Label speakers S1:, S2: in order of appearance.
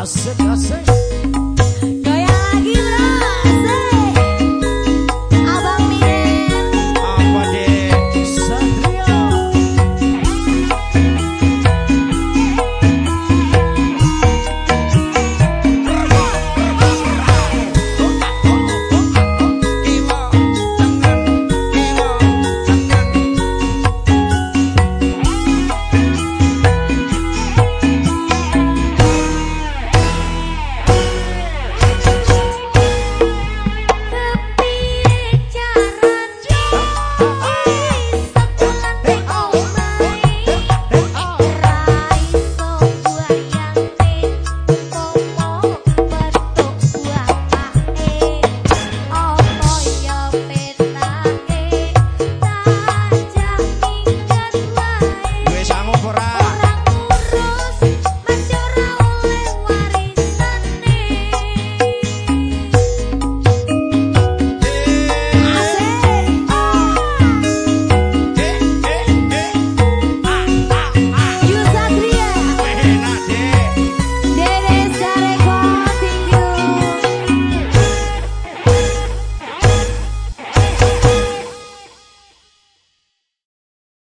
S1: I'll sit.